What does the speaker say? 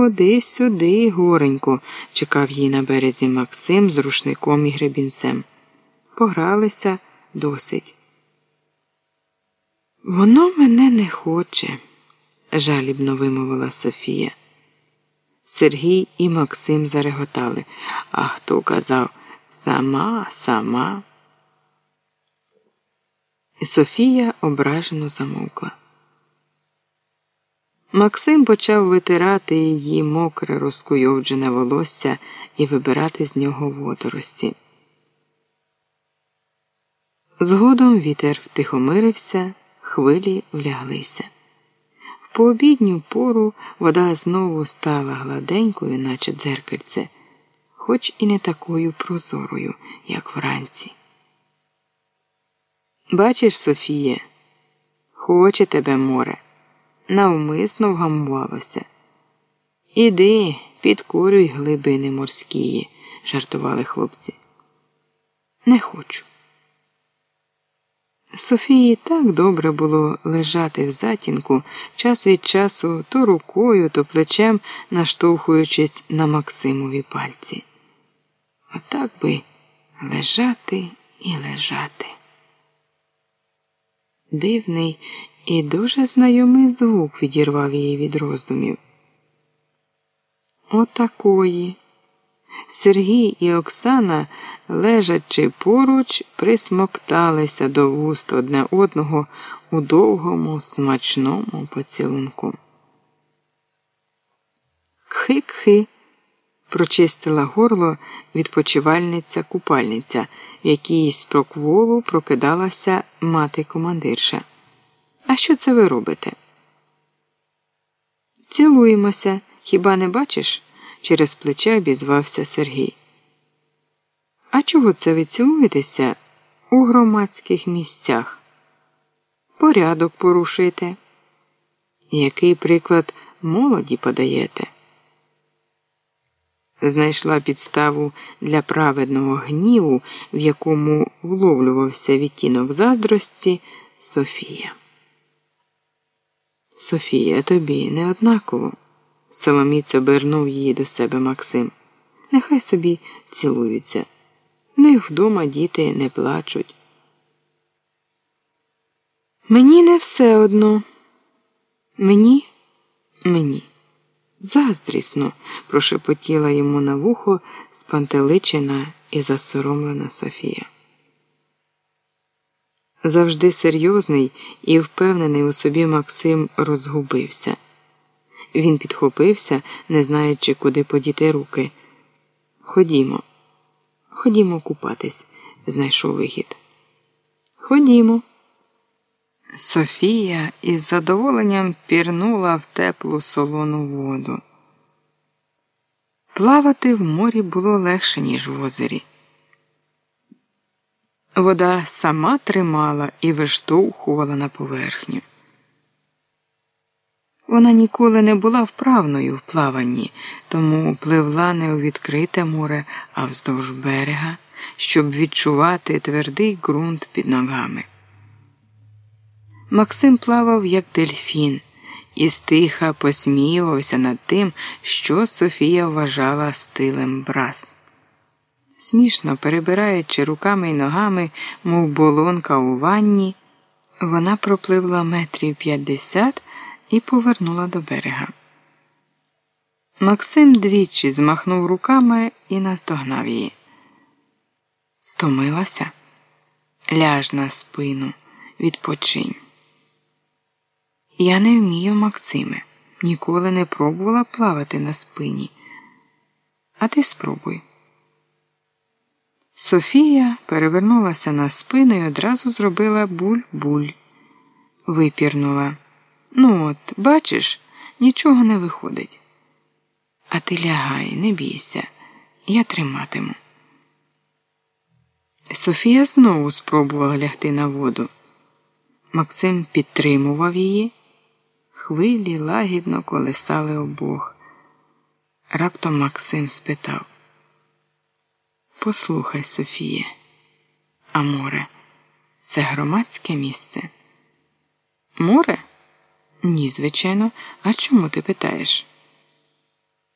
Ходи сюди, горенько, чекав її на березі Максим з рушником і гребінцем. Погралися досить. Воно мене не хоче, жалібно вимовила Софія. Сергій і Максим зареготали, а хто казав сама, сама. Софія ображено замовкла. Максим почав витирати її мокре розкуйовджене волосся і вибирати з нього водорості. Згодом вітер втихомирився, хвилі вляглися. В пообідню пору вода знову стала гладенькою, наче дзеркальце, хоч і не такою прозорою, як вранці. Бачиш, Софіє, хоче тебе море навмисно вгамувалося. Іди, підкорюй глибини морські, жартували хлопці. Не хочу. Софії так добре було лежати в затінку час від часу то рукою, то плечем наштовхуючись на Максимові пальці. А так би лежати і лежати. Дивний і дуже знайомий звук відірвав її від роздумів. Отакої. Сергій і Оксана, лежачи поруч, присмокталися до вуст одне одного у довгому, смачному поцілунку. Кхи-кхи, прочистила горло відпочивальниця купальниця, в якій з прокволу прокидалася мати командирша. А що це ви робите? Цілуємося, хіба не бачиш? через плече обізвався Сергій. А чого це ви цілуєтеся у громадських місцях? Порядок порушуєте. Який приклад молоді подаєте? Знайшла підставу для праведного гніву, в якому вловлювався відтінок заздрості Софія. Софія, тобі не однаково. Соломіць обернув її до себе Максим. Нехай собі цілуються. В них вдома діти не плачуть. Мені не все одно. Мені, мені. Заздрісно, прошепотіла йому на вухо спантеличена і засоромлена Софія. Завжди серйозний і впевнений у собі Максим розгубився. Він підхопився, не знаючи, куди подіти руки. Ходімо, ходімо купатись, знайшов вихід. Ходімо. Софія із задоволенням пірнула в теплу солону воду. Плавати в морі було легше, ніж в озері. Вода сама тримала і виштовхувала на поверхню. Вона ніколи не була вправною в плаванні, тому пливла не у відкрите море, а вздовж берега, щоб відчувати твердий ґрунт під ногами. Максим плавав, як дельфін, і стиха посміювався над тим, що Софія вважала стилем брас. Смішно перебираючи руками й ногами, мов болонка у ванні, вона пропливла метрів п'ятдесят і повернула до берега. Максим двічі змахнув руками і наздогнав її. Стомилася, ляж на спину, відпочинь. Я не вмію, Максиме, ніколи не пробувала плавати на спині. А ти спробуй. Софія перевернулася на спину і одразу зробила буль-буль, випірнула. Ну от, бачиш, нічого не виходить. А ти лягай, не бійся, я триматиму. Софія знову спробувала лягти на воду. Максим підтримував її. Хвилі лагідно колесали обох. Раптом Максим спитав Послухай, Софіє, а море це громадське місце? Море? Ні, звичайно. А чому ти питаєш?